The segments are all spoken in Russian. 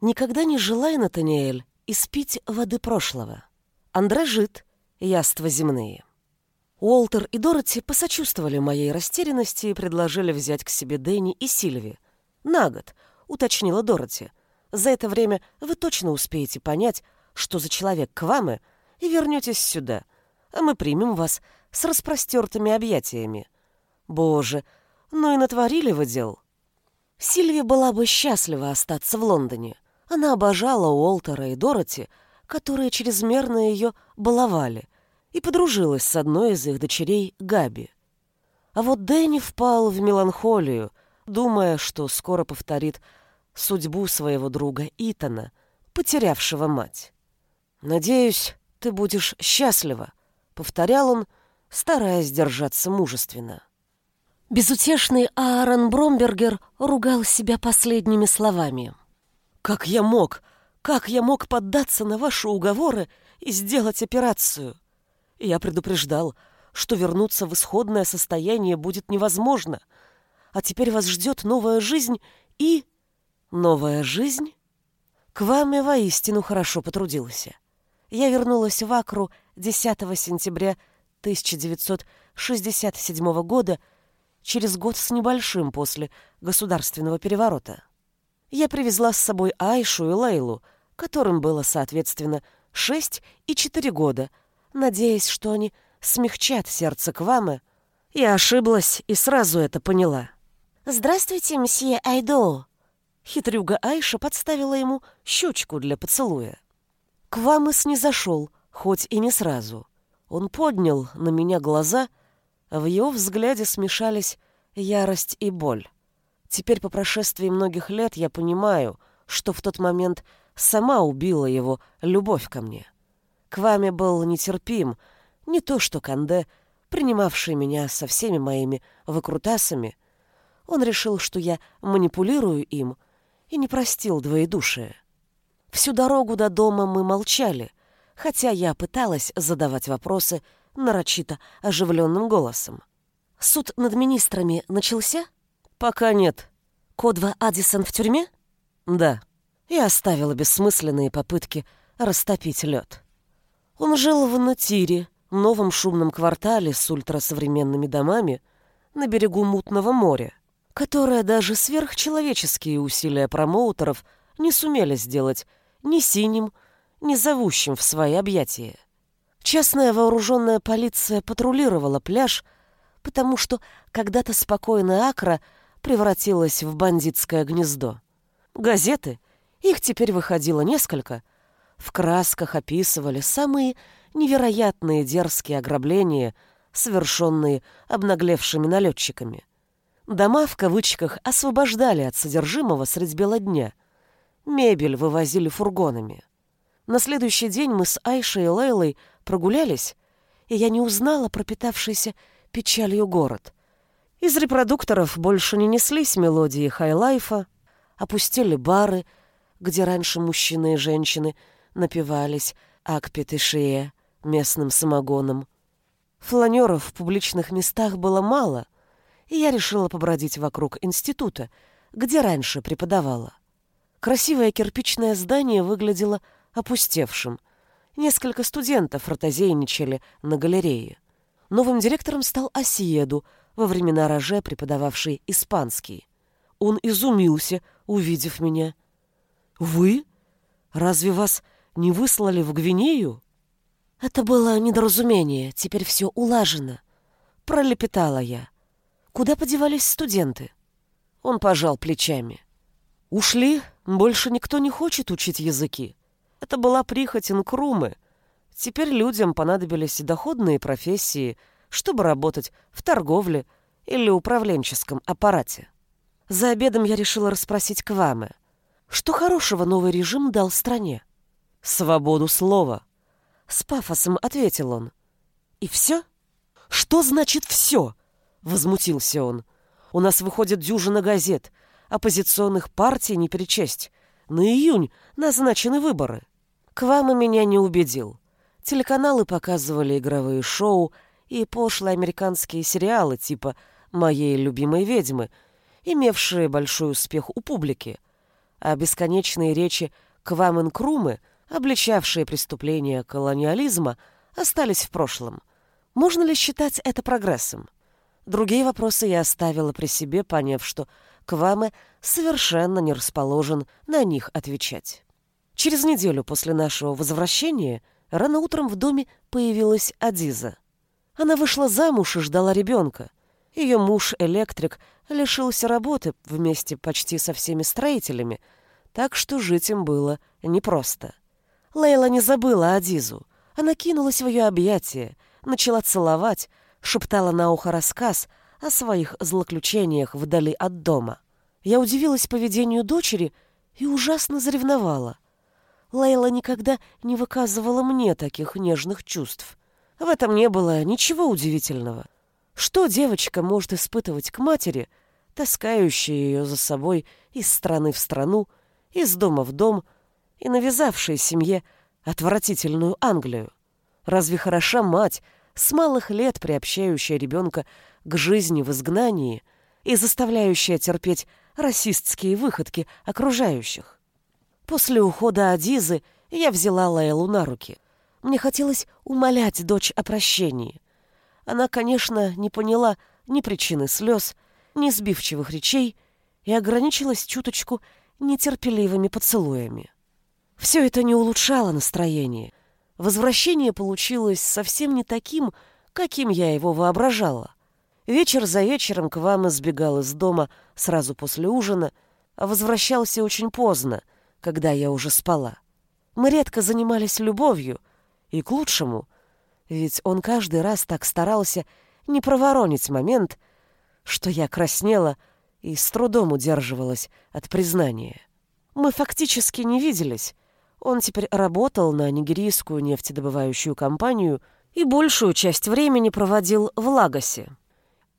Никогда не желай, Натаниэль, испить воды прошлого. Андрожит, яства земные. Уолтер и Дороти посочувствовали моей растерянности и предложили взять к себе Дэнни и Сильви. На год, уточнила Дороти. За это время вы точно успеете понять, что за человек к вам, и вернетесь сюда, а мы примем вас с распростертыми объятиями. Боже, ну и натворили вы дел. Сильвия была бы счастлива остаться в Лондоне. Она обожала Уолтера и Дороти, которые чрезмерно ее баловали, и подружилась с одной из их дочерей Габи. А вот Дэнни впал в меланхолию, думая, что скоро повторит судьбу своего друга Итана, потерявшего мать. «Надеюсь, ты будешь счастлива», — повторял он, стараясь держаться мужественно. Безутешный Аарон Бромбергер ругал себя последними словами. «Как я мог? Как я мог поддаться на ваши уговоры и сделать операцию? Я предупреждал, что вернуться в исходное состояние будет невозможно. А теперь вас ждет новая жизнь и... Новая жизнь? К вам я воистину хорошо потрудился. Я вернулась в Акру 10 сентября 1967 года, через год с небольшим после государственного переворота. Я привезла с собой Айшу и Лейлу, которым было, соответственно, 6 и 4 года, надеясь, что они смягчат сердце Квамы. Я ошиблась и сразу это поняла. «Здравствуйте, мсье Айдо!» Хитрюга Айша подставила ему щечку для поцелуя. Квамы снизошел, хоть и не сразу. Он поднял на меня глаза, а в его взгляде смешались ярость и боль. Теперь, по прошествии многих лет, я понимаю, что в тот момент сама убила его любовь ко мне. Квами был нетерпим, не то что Канде, принимавший меня со всеми моими выкрутасами. Он решил, что я манипулирую им, и не простил двоедушие. Всю дорогу до дома мы молчали, хотя я пыталась задавать вопросы нарочито оживленным голосом. «Суд над министрами начался?» «Пока нет». «Кодва Адисон в тюрьме?» «Да». Я оставила бессмысленные попытки растопить лед. Он жил в Натире, новом шумном квартале с ультрасовременными домами на берегу Мутного моря, которое даже сверхчеловеческие усилия промоутеров не сумели сделать ни синим, ни зовущим в свои объятия. Частная вооруженная полиция патрулировала пляж, потому что когда-то спокойная Акра превратилась в бандитское гнездо. Газеты, их теперь выходило несколько, в красках описывали самые невероятные дерзкие ограбления, совершенные обнаглевшими налетчиками. Дома, в кавычках, освобождали от содержимого средь бела дня. Мебель вывозили фургонами. На следующий день мы с Айшей и Лейлой прогулялись, и я не узнала пропитавшийся печалью город. Из репродукторов больше не неслись мелодии хай-лайфа, опустили бары, где раньше мужчины и женщины напивались акпет и шея местным самогоном. Фланеров в публичных местах было мало, и я решила побродить вокруг института, где раньше преподавала. Красивое кирпичное здание выглядело опустевшим. Несколько студентов ротозейничали на галерее. Новым директором стал Осиеду, во времена Роже преподававший испанский. Он изумился, увидев меня. «Вы? Разве вас не выслали в Гвинею?» «Это было недоразумение, теперь все улажено», — пролепетала я. «Куда подевались студенты?» Он пожал плечами. «Ушли, больше никто не хочет учить языки. Это была прихоть Инкрумы. Теперь людям понадобились доходные профессии, чтобы работать в торговле или управленческом аппарате. За обедом я решила расспросить Кваме, что хорошего новый режим дал стране. «Свободу слова», — с пафосом ответил он. «И все?» «Что значит «все»?» — возмутился он. «У нас выходит дюжина газет, оппозиционных партий не перечесть. На июнь назначены выборы. Квама меня не убедил. Телеканалы показывали игровые шоу и пошлые американские сериалы типа «Моей любимой ведьмы», имевшие большой успех у публики. а бесконечные речи Квамен-Крумы, обличавшие преступления колониализма, остались в прошлом. Можно ли считать это прогрессом? Другие вопросы я оставила при себе, поняв, что Кваме совершенно не расположен на них отвечать. Через неделю после нашего возвращения рано утром в доме появилась Адиза. Она вышла замуж и ждала ребенка. Ее муж-электрик лишился работы вместе почти со всеми строителями, так что жить им было непросто. Лейла не забыла Адизу. Она кинулась в ее объятия, начала целовать, шептала на ухо рассказ о своих злоключениях вдали от дома. Я удивилась поведению дочери и ужасно заревновала. Лейла никогда не выказывала мне таких нежных чувств. В этом не было ничего удивительного. Что девочка может испытывать к матери, таскающей ее за собой из страны в страну, из дома в дом и навязавшей семье отвратительную Англию? Разве хороша мать, с малых лет приобщающая ребенка к жизни в изгнании и заставляющая терпеть расистские выходки окружающих. После ухода Адизы я взяла Лайлу на руки. Мне хотелось умолять дочь о прощении. Она, конечно, не поняла ни причины слез, ни сбивчивых речей и ограничилась чуточку нетерпеливыми поцелуями. Все это не улучшало настроение. Возвращение получилось совсем не таким, каким я его воображала. Вечер за вечером к вам избегал из дома сразу после ужина, а возвращался очень поздно, когда я уже спала. Мы редко занимались любовью, и к лучшему, ведь он каждый раз так старался не проворонить момент, что я краснела и с трудом удерживалась от признания. Мы фактически не виделись. Он теперь работал на нигерийскую нефтедобывающую компанию и большую часть времени проводил в Лагосе.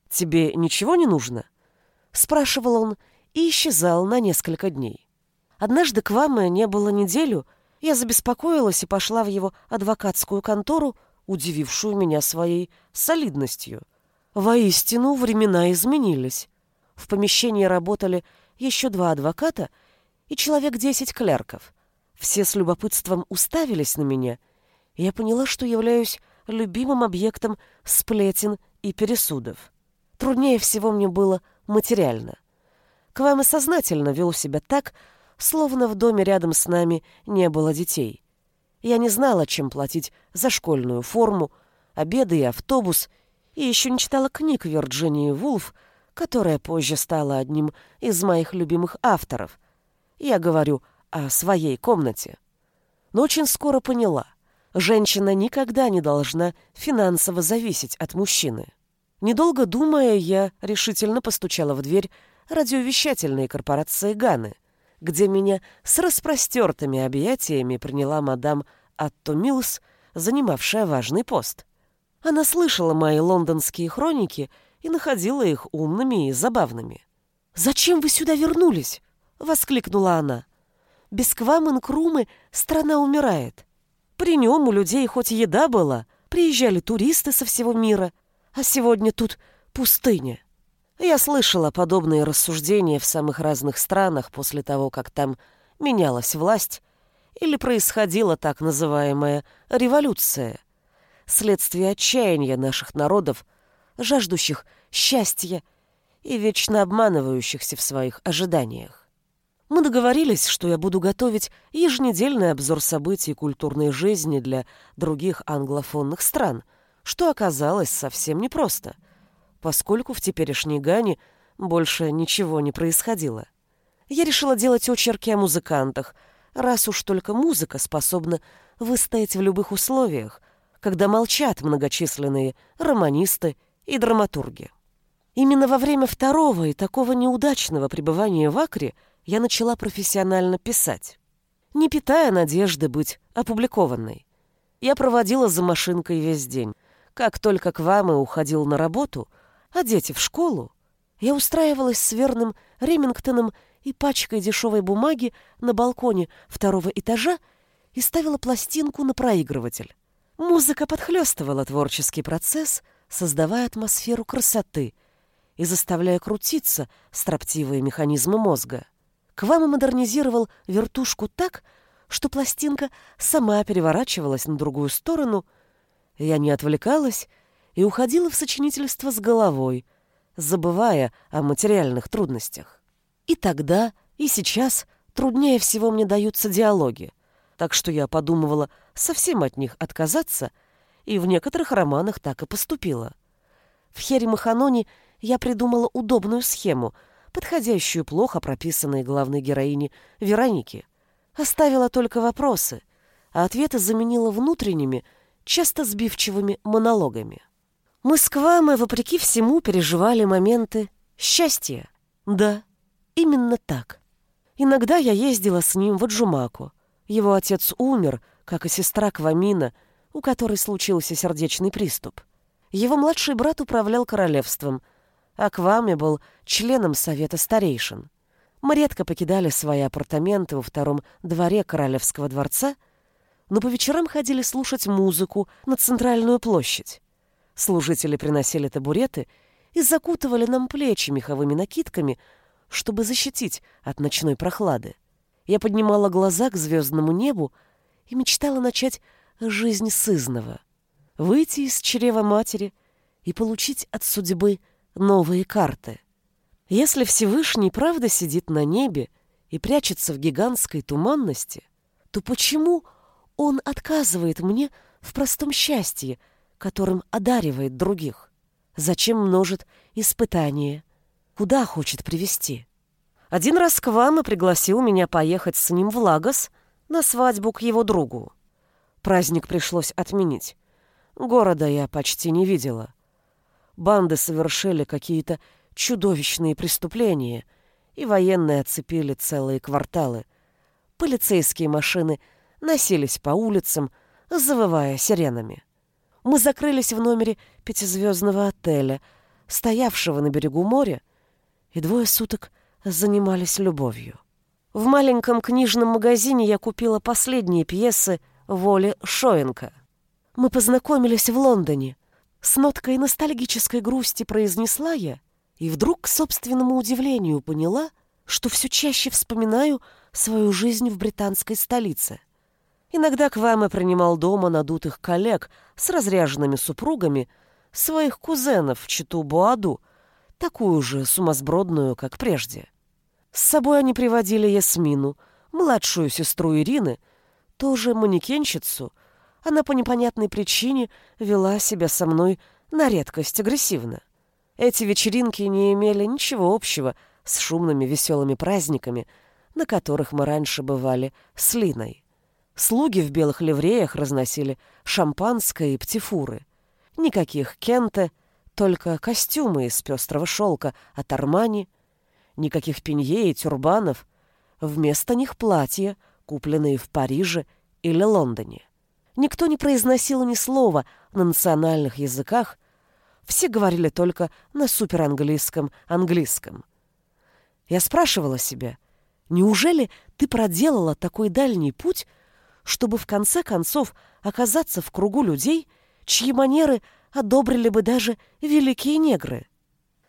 «Тебе ничего не нужно?» — спрашивал он и исчезал на несколько дней. Однажды к вам не было неделю, я забеспокоилась и пошла в его адвокатскую контору, удивившую меня своей солидностью. Воистину, времена изменились. В помещении работали еще два адвоката и человек десять клерков. Все с любопытством уставились на меня, я поняла, что являюсь любимым объектом сплетен и пересудов. Труднее всего мне было материально. Квам сознательно вел себя так, словно в доме рядом с нами не было детей. Я не знала, чем платить за школьную форму, обеды и автобус, и еще не читала книг Вирджинии Вулф, которая позже стала одним из моих любимых авторов. Я говорю о своей комнате. Но очень скоро поняла, женщина никогда не должна финансово зависеть от мужчины. Недолго думая, я решительно постучала в дверь радиовещательной корпорации Ганы, где меня с распростертыми объятиями приняла мадам Атто Милс, занимавшая важный пост. Она слышала мои лондонские хроники и находила их умными и забавными. «Зачем вы сюда вернулись?» — воскликнула она. «Без Квамен Крумы страна умирает. При нем у людей хоть еда была, приезжали туристы со всего мира — а сегодня тут пустыня. Я слышала подобные рассуждения в самых разных странах после того, как там менялась власть или происходила так называемая революция, следствие отчаяния наших народов, жаждущих счастья и вечно обманывающихся в своих ожиданиях. Мы договорились, что я буду готовить еженедельный обзор событий культурной жизни для других англофонных стран – что оказалось совсем непросто, поскольку в теперешней Гане больше ничего не происходило. Я решила делать очерки о музыкантах, раз уж только музыка способна выстоять в любых условиях, когда молчат многочисленные романисты и драматурги. Именно во время второго и такого неудачного пребывания в Акре я начала профессионально писать, не питая надежды быть опубликованной. Я проводила за машинкой весь день, как только к вам и уходил на работу, а дети в школу, я устраивалась с верным Ремингтоном и пачкой дешевой бумаги на балконе второго этажа и ставила пластинку на проигрыватель. Музыка подхлестывала творческий процесс, создавая атмосферу красоты и заставляя крутиться строптивые механизмы мозга. Квама модернизировал вертушку так, что пластинка сама переворачивалась на другую сторону. Я не отвлекалась и уходила в сочинительство с головой, забывая о материальных трудностях. И тогда, и сейчас труднее всего мне даются диалоги, так что я подумывала совсем от них отказаться, и в некоторых романах так и поступила. В Хере Маханоне я придумала удобную схему, подходящую плохо прописанной главной героине Веронике. Оставила только вопросы, а ответы заменила внутренними, часто сбивчивыми монологами. Мы с Квамой, вопреки всему, переживали моменты счастья. Да, именно так. Иногда я ездила с ним в Аджумаку. Его отец умер, как и сестра Квамина, у которой случился сердечный приступ. Его младший брат управлял королевством, а Кваме был членом совета старейшин. Мы редко покидали свои апартаменты во втором дворе королевского дворца, но по вечерам ходили слушать музыку на центральную площадь. Служители приносили табуреты и закутывали нам плечи меховыми накидками, чтобы защитить от ночной прохлады. Я поднимала глаза к звездному небу и мечтала начать жизнь сызного выйти из чрева матери и получить от судьбы новые карты. Если Всевышний правда сидит на небе и прячется в гигантской туманности, то почему он отказывает мне в простом счастье, которым одаривает других? Зачем множит испытания? Куда хочет привести? Один раз Квама пригласил меня поехать с ним в Лагос на свадьбу к его другу. Праздник пришлось отменить. Города я почти не видела. Банды совершили какие-то чудовищные преступления, и военные оцепили целые кварталы. Полицейские машины носились по улицам, завывая сиренами. Мы закрылись в номере пятизвездного отеля, стоявшего на берегу моря, и двое суток занимались любовью. В маленьком книжном магазине я купила последние пьесы Воли Шоенка. Мы познакомились в Лондоне. С ноткой ностальгической грусти произнесла я, и вдруг, к собственному удивлению, поняла, что все чаще вспоминаю свою жизнь в британской столице. Иногда Кваме принимал дома надутых коллег с разряженными супругами, своих кузенов в Читу Буаду, такую же сумасбродную, как прежде. С собой они приводили Ясмину, младшую сестру Ирины, тоже манекенщицу — она по непонятной причине вела себя со мной на редкость агрессивно. Эти вечеринки не имели ничего общего с шумными веселыми праздниками, на которых мы раньше бывали с Линой. Слуги в белых ливреях разносили шампанское и птифуры. Никаких кенте, только костюмы из пестрого шелка от Армани, никаких пенье и тюрбанов, вместо них платья, купленные в Париже или Лондоне. Никто не произносил ни слова на национальных языках, все говорили только на суперанглийском английском. Я спрашивала себя, неужели ты проделала такой дальний путь, чтобы в конце концов оказаться в кругу людей, чьи манеры одобрили бы даже великие негры?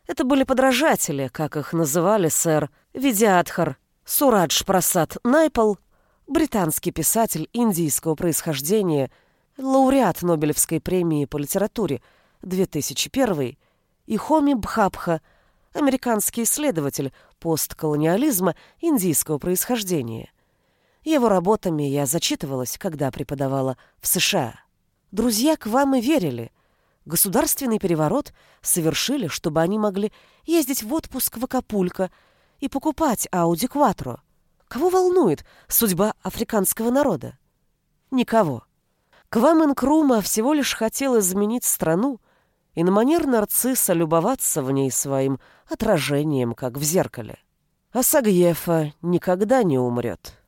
Это были подражатели, как их называли сэр Видиадхар, Сурадж Прасад Найпал — британский писатель индийского происхождения, лауреат Нобелевской премии по литературе 2001 и Хоми Бхабха, американский исследователь постколониализма индийского происхождения. Его работами я зачитывалась, когда преподавала в США. Друзья к вам и верили. Государственный переворот совершили, чтобы они могли ездить в отпуск в Акапулько и покупать Ауди Кватро – Кого волнует судьба африканского народа? Никого. Квамен Крума всего лишь хотел изменить страну и на манер нарцисса любоваться в ней своим отражением, как в зеркале. А Сагьефа никогда не умрет.